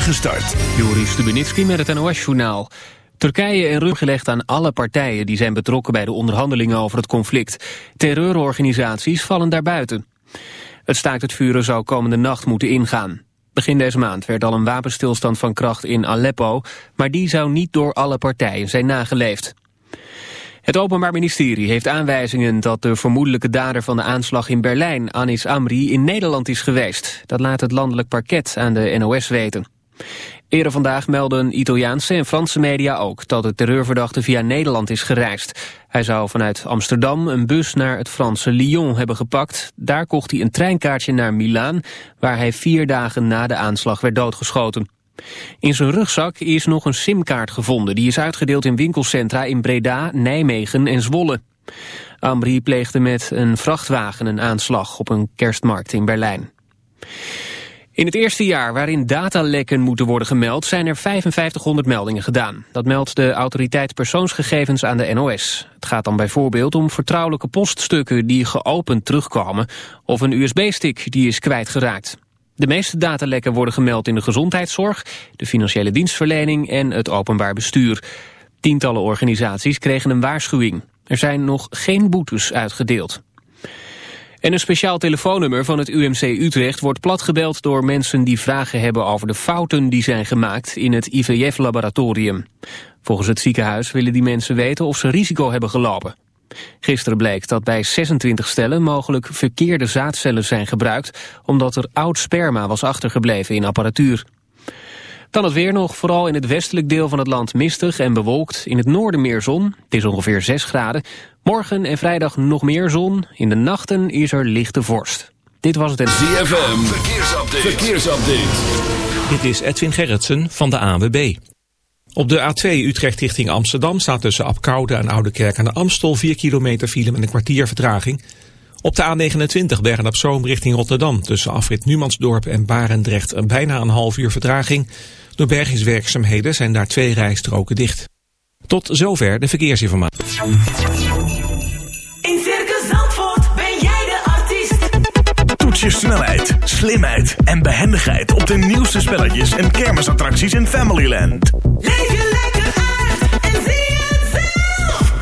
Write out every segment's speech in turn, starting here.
start. Joris Stubenitski met het NOS-journaal. Turkije en rug gelegd aan alle partijen die zijn betrokken bij de onderhandelingen over het conflict. Terreurorganisaties vallen daarbuiten. Het staakt het vuren zou komende nacht moeten ingaan. Begin deze maand werd al een wapenstilstand van kracht in Aleppo, maar die zou niet door alle partijen zijn nageleefd. Het Openbaar Ministerie heeft aanwijzingen dat de vermoedelijke dader van de aanslag in Berlijn, Anis Amri, in Nederland is geweest. Dat laat het landelijk parket aan de NOS weten. Eerder vandaag melden Italiaanse en Franse media ook dat de terreurverdachte via Nederland is gereisd. Hij zou vanuit Amsterdam een bus naar het Franse Lyon hebben gepakt. Daar kocht hij een treinkaartje naar Milaan, waar hij vier dagen na de aanslag werd doodgeschoten. In zijn rugzak is nog een simkaart gevonden. Die is uitgedeeld in winkelcentra in Breda, Nijmegen en Zwolle. Ambri pleegde met een vrachtwagen een aanslag op een kerstmarkt in Berlijn. In het eerste jaar waarin datalekken moeten worden gemeld... zijn er 5500 meldingen gedaan. Dat meldt de autoriteit persoonsgegevens aan de NOS. Het gaat dan bijvoorbeeld om vertrouwelijke poststukken... die geopend terugkomen... of een USB-stick die is kwijtgeraakt. De meeste datalekken worden gemeld in de gezondheidszorg... de financiële dienstverlening en het openbaar bestuur. Tientallen organisaties kregen een waarschuwing. Er zijn nog geen boetes uitgedeeld. En een speciaal telefoonnummer van het UMC Utrecht wordt platgebeld door mensen die vragen hebben over de fouten die zijn gemaakt in het IVF-laboratorium. Volgens het ziekenhuis willen die mensen weten of ze risico hebben gelopen. Gisteren bleek dat bij 26 stellen mogelijk verkeerde zaadcellen zijn gebruikt... omdat er oud sperma was achtergebleven in apparatuur. Dan het weer nog, vooral in het westelijk deel van het land mistig en bewolkt. In het noorden meer zon, het is ongeveer 6 graden. Morgen en vrijdag nog meer zon. In de nachten is er lichte vorst. Dit was het... ZFM, verkeersupdate. verkeersupdate. Dit is Edwin Gerritsen van de AWB. Op de A2 Utrecht richting Amsterdam staat tussen Apkoude en Oudekerk aan de Amstel 4 kilometer file met een kwartier vertraging. Op de A29 Bergen op Zoom richting Rotterdam tussen afrit Numansdorp en Barendrecht bijna een half uur vertraging. Door bergingswerkzaamheden zijn daar twee rijstroken dicht. Tot zover de verkeersinformatie. In Circus Zandvoort ben jij de artiest. Toets je snelheid, slimheid en behendigheid op de nieuwste spelletjes en kermisattracties in Familyland. Leef je lekker uit en zie.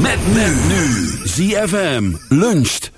Met men nu. ZFM luncht.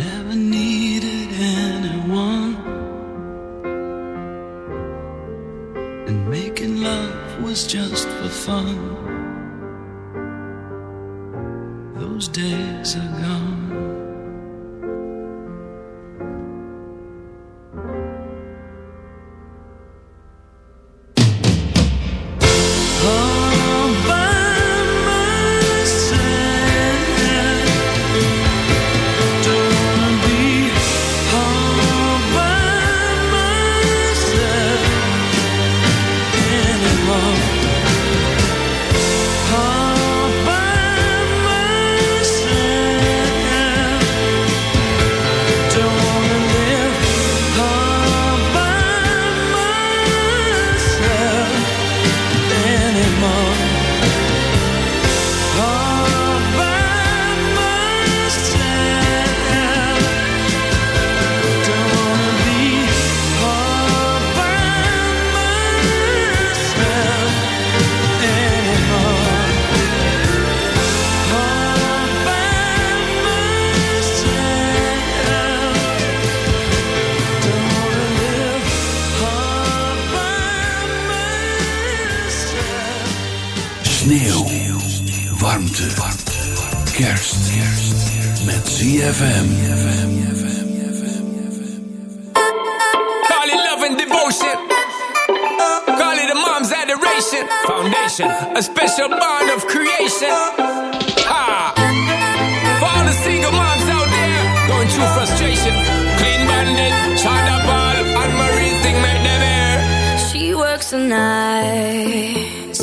never needed anyone. And making love was just for fun. Those days are gone.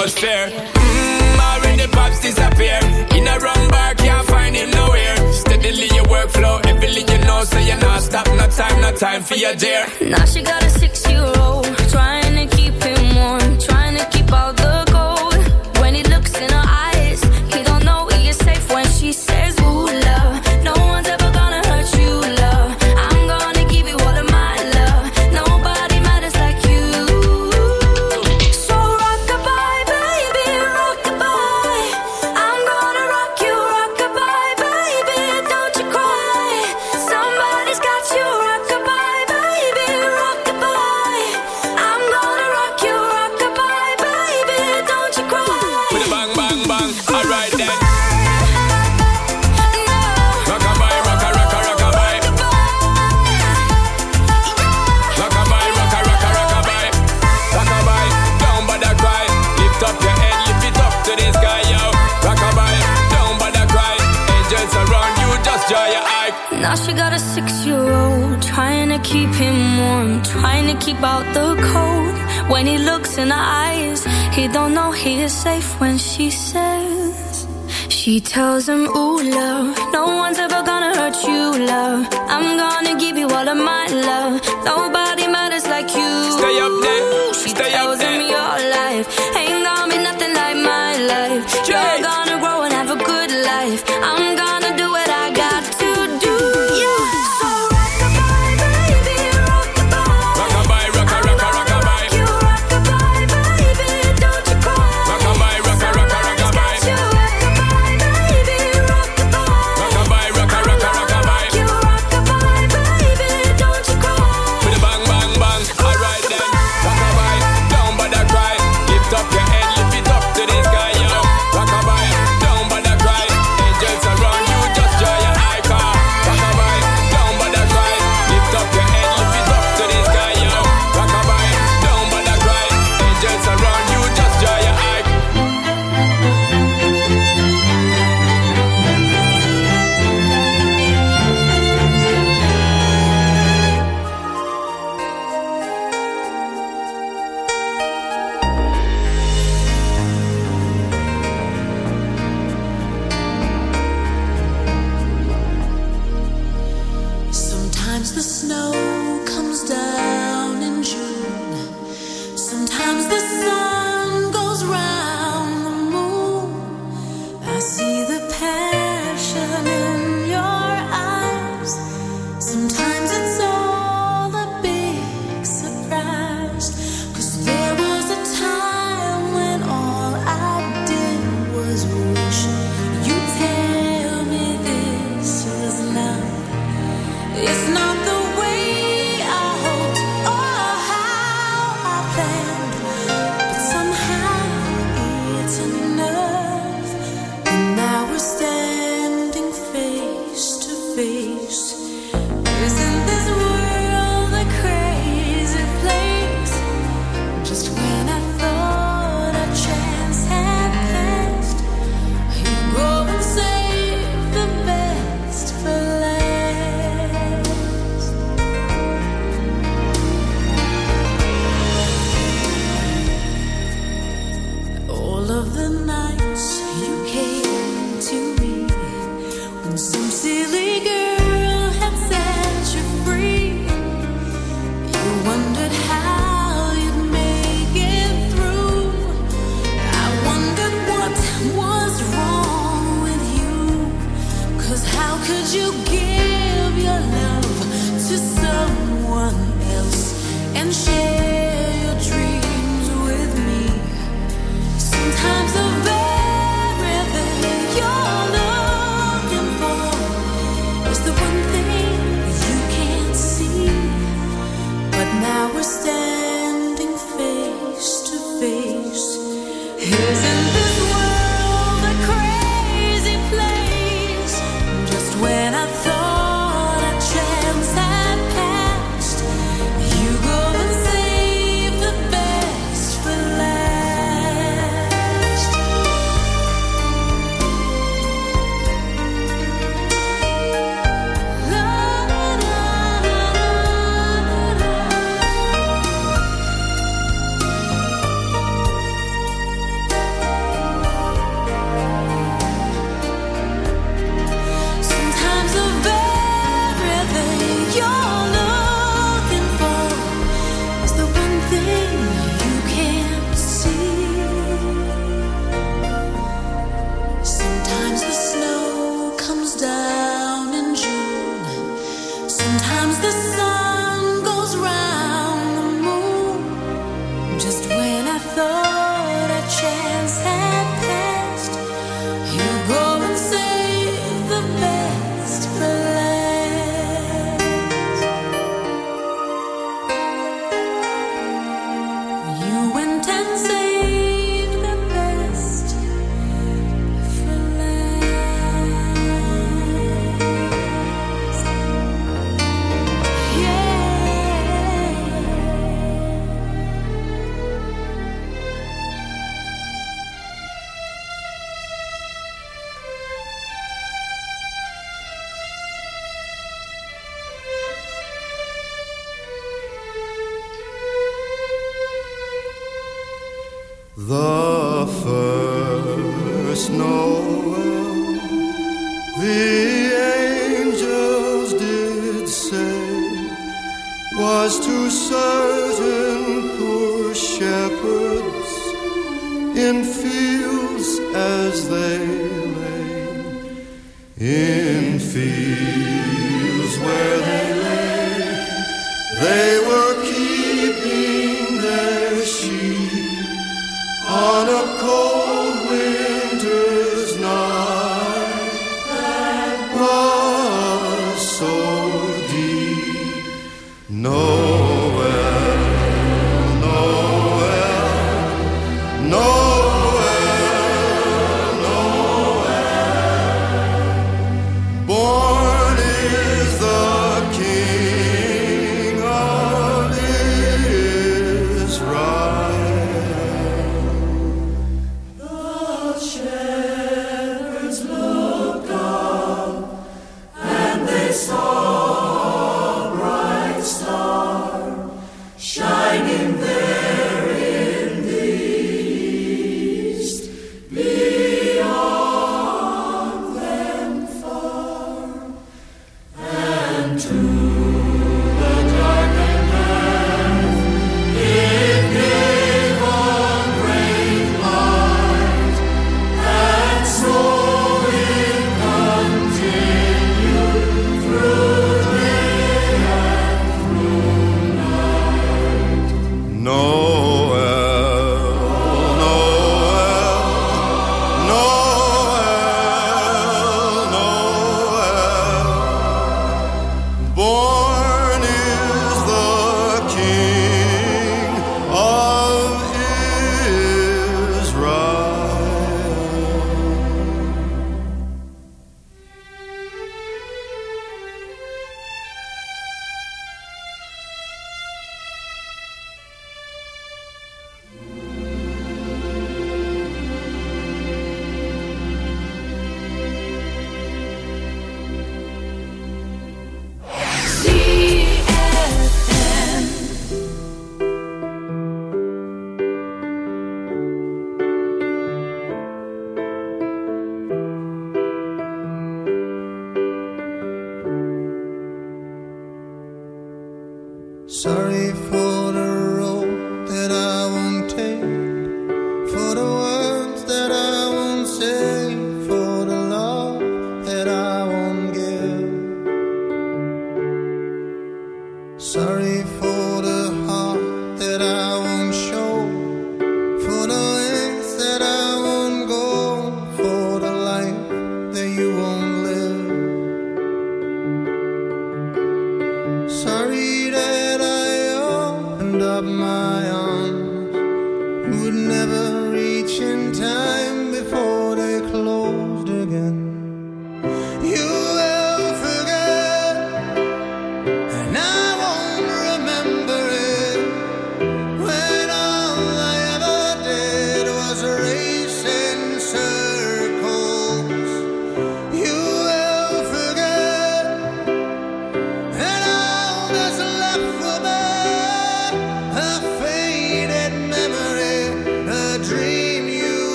much fear. Mmm, already pops disappear. In a wrong bar, can't find him nowhere. Steadily your workflow, heavily you know, so you're not stop. No time, no time for your dear. Now she got a six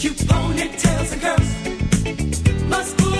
Cute ponytails and curls must put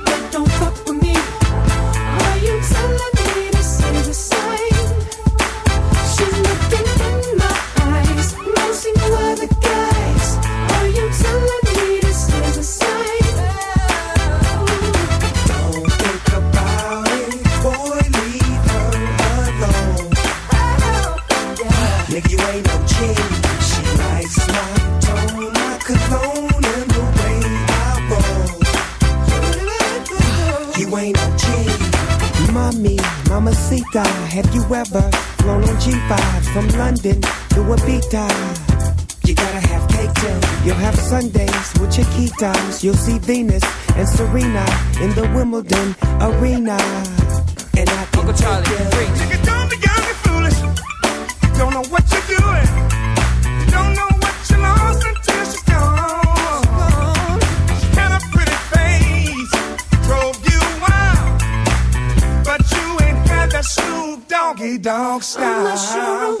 have you ever flown on G5 from London to Ibiza? You gotta have cake too. You'll have Sundays with your key times. You'll see Venus and Serena in the Wimbledon arena. And I can Uncle Charlie, you. Freak. Don't be young and foolish. Don't know what you're doing. dog style. I'm not sure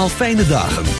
Allemaal fijne dagen.